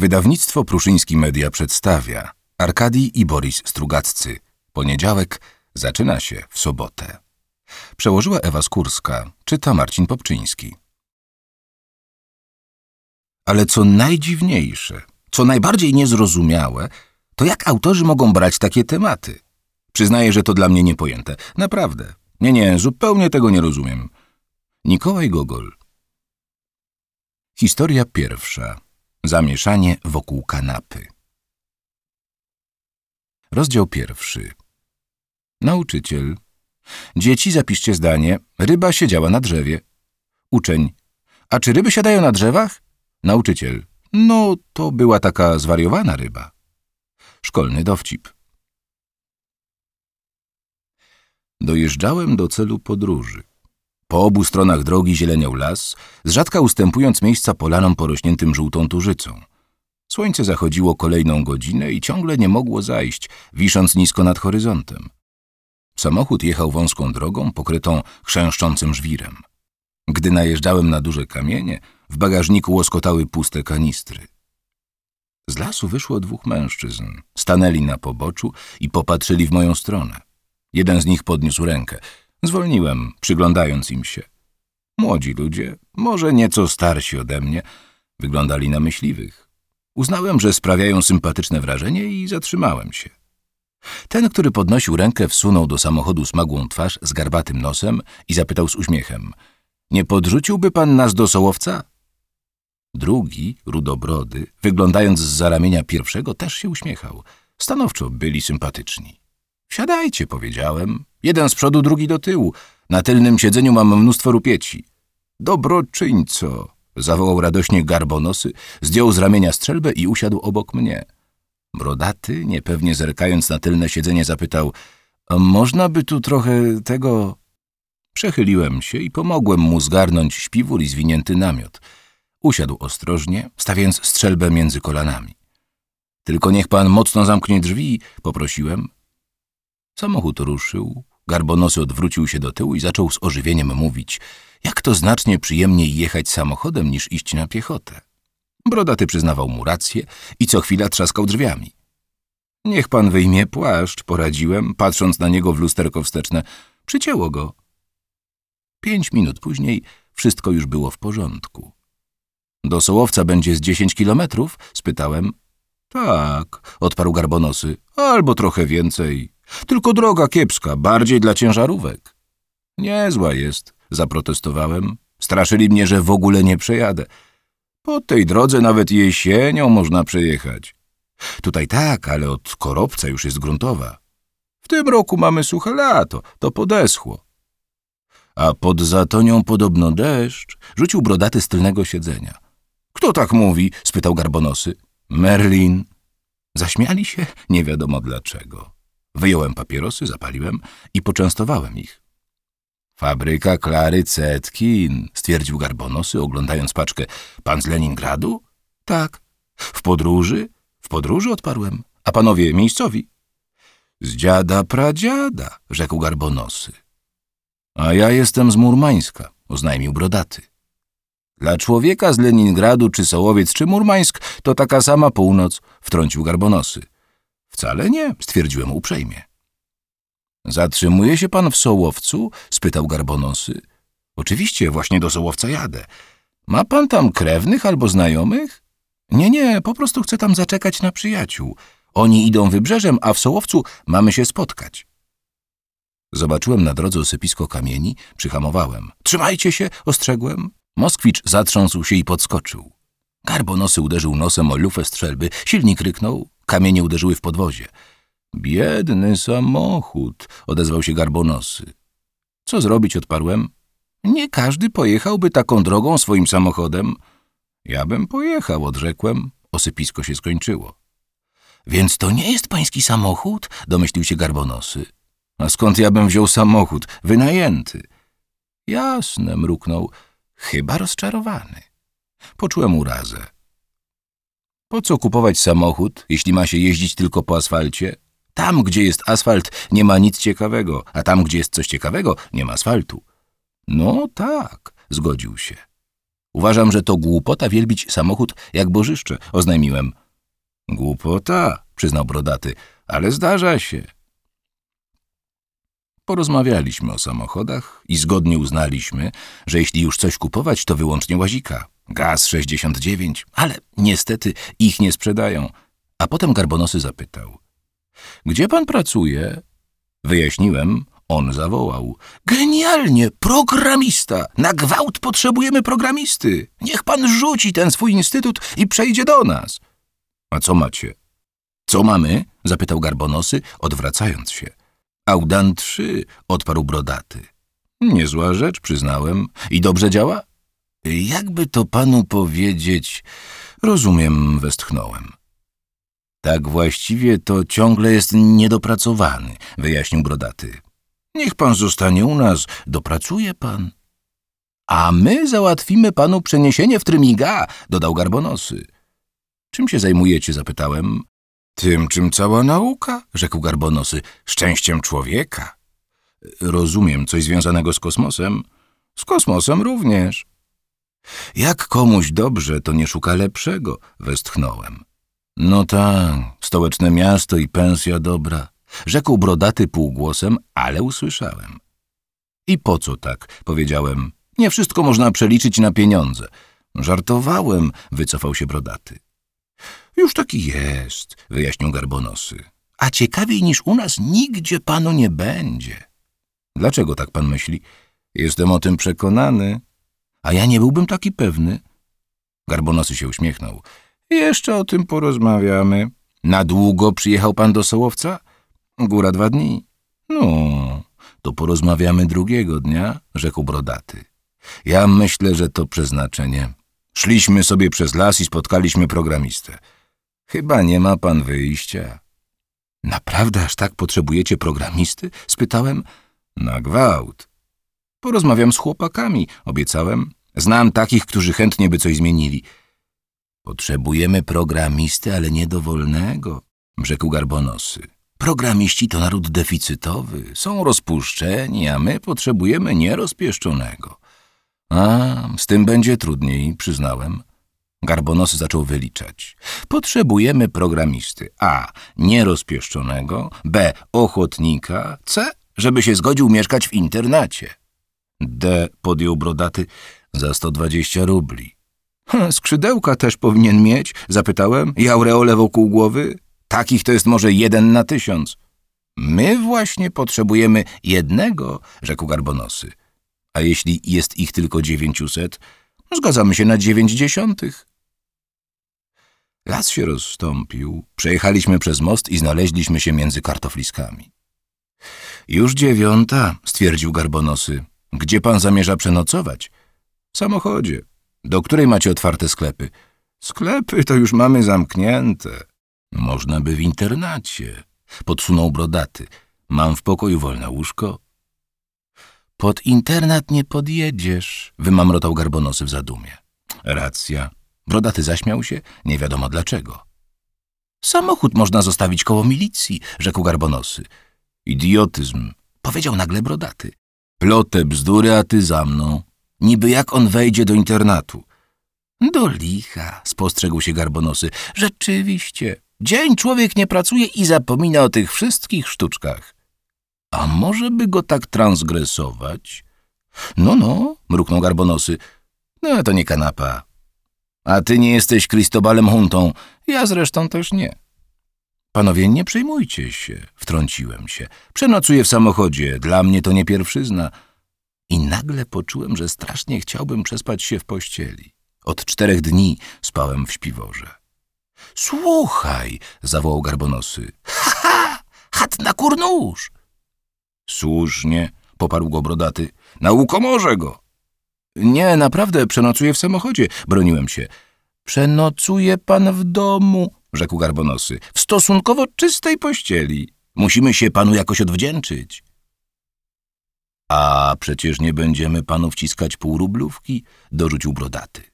Wydawnictwo Pruszyński Media przedstawia Arkadii i Boris Strugaccy. Poniedziałek zaczyna się w sobotę. Przełożyła Ewa Skórska, czyta Marcin Popczyński. Ale co najdziwniejsze, co najbardziej niezrozumiałe, to jak autorzy mogą brać takie tematy. Przyznaję, że to dla mnie niepojęte. Naprawdę. Nie, nie, zupełnie tego nie rozumiem. Nikołaj Gogol. Historia pierwsza. Zamieszanie wokół kanapy. Rozdział pierwszy. Nauczyciel. Dzieci, zapiszcie zdanie. Ryba siedziała na drzewie. Uczeń. A czy ryby siadają na drzewach? Nauczyciel. No, to była taka zwariowana ryba. Szkolny dowcip. Dojeżdżałem do celu podróży. Po obu stronach drogi zieleniał las, z rzadka ustępując miejsca polanom porośniętym żółtą turzycą. Słońce zachodziło kolejną godzinę i ciągle nie mogło zajść, wisząc nisko nad horyzontem. Samochód jechał wąską drogą, pokrytą chrzęszczącym żwirem. Gdy najeżdżałem na duże kamienie, w bagażniku łoskotały puste kanistry. Z lasu wyszło dwóch mężczyzn. Stanęli na poboczu i popatrzyli w moją stronę. Jeden z nich podniósł rękę. Zwolniłem, przyglądając im się. Młodzi ludzie, może nieco starsi ode mnie, wyglądali na myśliwych. Uznałem, że sprawiają sympatyczne wrażenie i zatrzymałem się. Ten, który podnosił rękę, wsunął do samochodu smagłą twarz z garbatym nosem i zapytał z uśmiechem. Nie podrzuciłby pan nas do sołowca? Drugi, rudobrody, wyglądając z ramienia pierwszego, też się uśmiechał. Stanowczo byli sympatyczni. Wsiadajcie, powiedziałem. Jeden z przodu, drugi do tyłu. Na tylnym siedzeniu mam mnóstwo rupieci. Dobroczyńco, zawołał radośnie garbonosy, zdjął z ramienia strzelbę i usiadł obok mnie. Brodaty, niepewnie zerkając na tylne siedzenie, zapytał – można by tu trochę tego… Przechyliłem się i pomogłem mu zgarnąć śpiwór i zwinięty namiot. Usiadł ostrożnie, stawiając strzelbę między kolanami. Tylko niech pan mocno zamknie drzwi, poprosiłem. Samochód ruszył, garbonosy odwrócił się do tyłu i zaczął z ożywieniem mówić, jak to znacznie przyjemniej jechać samochodem niż iść na piechotę. Brodaty przyznawał mu rację i co chwila trzaskał drzwiami. Niech pan wyjmie płaszcz, poradziłem, patrząc na niego w lusterko wsteczne. Przycięło go. Pięć minut później wszystko już było w porządku. Do Sołowca będzie z dziesięć kilometrów? spytałem. Tak, odparł garbonosy, albo trochę więcej. Tylko droga kiepska, bardziej dla ciężarówek. Niezła jest, zaprotestowałem. Straszyli mnie, że w ogóle nie przejadę. Po tej drodze nawet jesienią można przejechać. Tutaj tak, ale od Koropca już jest gruntowa. W tym roku mamy suche lato, to podeschło. A pod Zatonią podobno deszcz, rzucił brodaty z tylnego siedzenia. Kto tak mówi? spytał garbonosy. Merlin. Zaśmiali się nie wiadomo dlaczego. Wyjąłem papierosy, zapaliłem i poczęstowałem ich. Fabryka Klary Cetkin, stwierdził Garbonosy, oglądając paczkę. Pan z Leningradu? Tak. W podróży? W podróży odparłem. A panowie miejscowi? Z dziada pradziada, rzekł Garbonosy. A ja jestem z Murmańska, oznajmił Brodaty. Dla człowieka z Leningradu, czy Sołowiec, czy Murmańsk, to taka sama północ, wtrącił Garbonosy. Wcale nie, stwierdziłem uprzejmie. Zatrzymuje się pan w Sołowcu? spytał Garbonosy. Oczywiście, właśnie do Sołowca jadę. Ma pan tam krewnych albo znajomych? Nie, nie, po prostu chcę tam zaczekać na przyjaciół. Oni idą wybrzeżem, a w Sołowcu mamy się spotkać. Zobaczyłem na drodze osypisko kamieni, przyhamowałem. Trzymajcie się, ostrzegłem. Moskwicz zatrząsł się i podskoczył. Garbonosy uderzył nosem o lufę strzelby, silnik ryknął, kamienie uderzyły w podwozie. Biedny samochód, odezwał się Garbonosy. Co zrobić, odparłem. Nie każdy pojechałby taką drogą swoim samochodem. Ja bym pojechał, odrzekłem. Osypisko się skończyło. Więc to nie jest pański samochód? domyślił się Garbonosy. A skąd ja bym wziął samochód? Wynajęty. Jasne, mruknął. Chyba rozczarowany. Poczułem urazę. Po co kupować samochód, jeśli ma się jeździć tylko po asfalcie? Tam, gdzie jest asfalt, nie ma nic ciekawego, a tam, gdzie jest coś ciekawego, nie ma asfaltu. No tak, zgodził się. Uważam, że to głupota wielbić samochód jak bożyszcze, oznajmiłem. Głupota, przyznał brodaty, ale zdarza się. Porozmawialiśmy o samochodach i zgodnie uznaliśmy, że jeśli już coś kupować, to wyłącznie łazika. Gaz 69, ale niestety ich nie sprzedają. A potem Garbonosy zapytał. Gdzie pan pracuje? Wyjaśniłem, on zawołał. Genialnie, programista! Na gwałt potrzebujemy programisty. Niech pan rzuci ten swój instytut i przejdzie do nas. A co macie? Co mamy? zapytał Garbonosy, odwracając się. Audan 3, odparł brodaty. Niezła rzecz, przyznałem. I dobrze działa? Jakby to panu powiedzieć... Rozumiem, westchnąłem. Tak właściwie to ciągle jest niedopracowany, wyjaśnił brodaty. Niech pan zostanie u nas, dopracuje pan. A my załatwimy panu przeniesienie w Trymiga, dodał Garbonosy. Czym się zajmujecie, zapytałem. Tym, czym cała nauka, rzekł Garbonosy, szczęściem człowieka. Rozumiem, coś związanego z kosmosem. Z kosmosem również. Jak komuś dobrze, to nie szuka lepszego, westchnąłem. No tak, stołeczne miasto i pensja dobra, rzekł brodaty półgłosem, ale usłyszałem. I po co tak, powiedziałem. Nie wszystko można przeliczyć na pieniądze. Żartowałem, wycofał się brodaty. Już taki jest, wyjaśnił Garbonosy. A ciekawiej niż u nas nigdzie panu nie będzie. Dlaczego tak pan myśli? Jestem o tym przekonany. A ja nie byłbym taki pewny. Garbonosy się uśmiechnął. Jeszcze o tym porozmawiamy. Na długo przyjechał pan do Sołowca? Góra dwa dni. No, to porozmawiamy drugiego dnia, rzekł brodaty. Ja myślę, że to przeznaczenie. Szliśmy sobie przez las i spotkaliśmy programistę. Chyba nie ma pan wyjścia. Naprawdę aż tak potrzebujecie programisty? spytałem. Na gwałt. Porozmawiam z chłopakami, obiecałem. Znam takich, którzy chętnie by coś zmienili. Potrzebujemy programisty, ale niedowolnego, rzekł Garbonosy. Programiści to naród deficytowy, są rozpuszczeni, a my potrzebujemy nierozpieszczonego. A, z tym będzie trudniej, przyznałem. Garbonosy zaczął wyliczać. Potrzebujemy programisty A. Nierozpieszczonego, B. Ochotnika, C. Żeby się zgodził mieszkać w internacie. D. Podjął brodaty za 120 rubli. Skrzydełka też powinien mieć, zapytałem, i aureole wokół głowy. Takich to jest może jeden na tysiąc. My właśnie potrzebujemy jednego, rzekł Garbonosy. A jeśli jest ich tylko dziewięciuset, zgadzamy się na dziewięćdziesiątych. Las się rozstąpił, przejechaliśmy przez most i znaleźliśmy się między kartofliskami. Już dziewiąta, stwierdził Garbonosy. Gdzie pan zamierza przenocować? W samochodzie. Do której macie otwarte sklepy? Sklepy to już mamy zamknięte. Można by w internacie. Podsunął brodaty. Mam w pokoju wolne łóżko. Pod internat nie podjedziesz, wymamrotał garbonosy w zadumie. Racja. Brodaty zaśmiał się, nie wiadomo dlaczego. Samochód można zostawić koło milicji, rzekł garbonosy. Idiotyzm, powiedział nagle brodaty. Plotę bzdury, a ty za mną. Niby jak on wejdzie do internatu. Do licha, spostrzegł się garbonosy. Rzeczywiście, dzień człowiek nie pracuje i zapomina o tych wszystkich sztuczkach. A może by go tak transgresować? No, no, mruknął garbonosy. No, to nie kanapa. A ty nie jesteś Kristobalem Huntą, ja zresztą też nie. Panowie, nie przejmujcie się, wtrąciłem się. Przenocuję w samochodzie, dla mnie to nie pierwszyzna. I nagle poczułem, że strasznie chciałbym przespać się w pościeli. Od czterech dni spałem w śpiworze. Słuchaj, zawołał garbonosy. Ha, ha, chat na kurnóż. Słusznie, poparł go brodaty. Na łukomorze go. Nie, naprawdę, przenocuję w samochodzie, broniłem się. Przenocuje pan w domu, rzekł garbonosy, w stosunkowo czystej pościeli. Musimy się panu jakoś odwdzięczyć. A przecież nie będziemy panu wciskać półrublówki, dorzucił brodaty.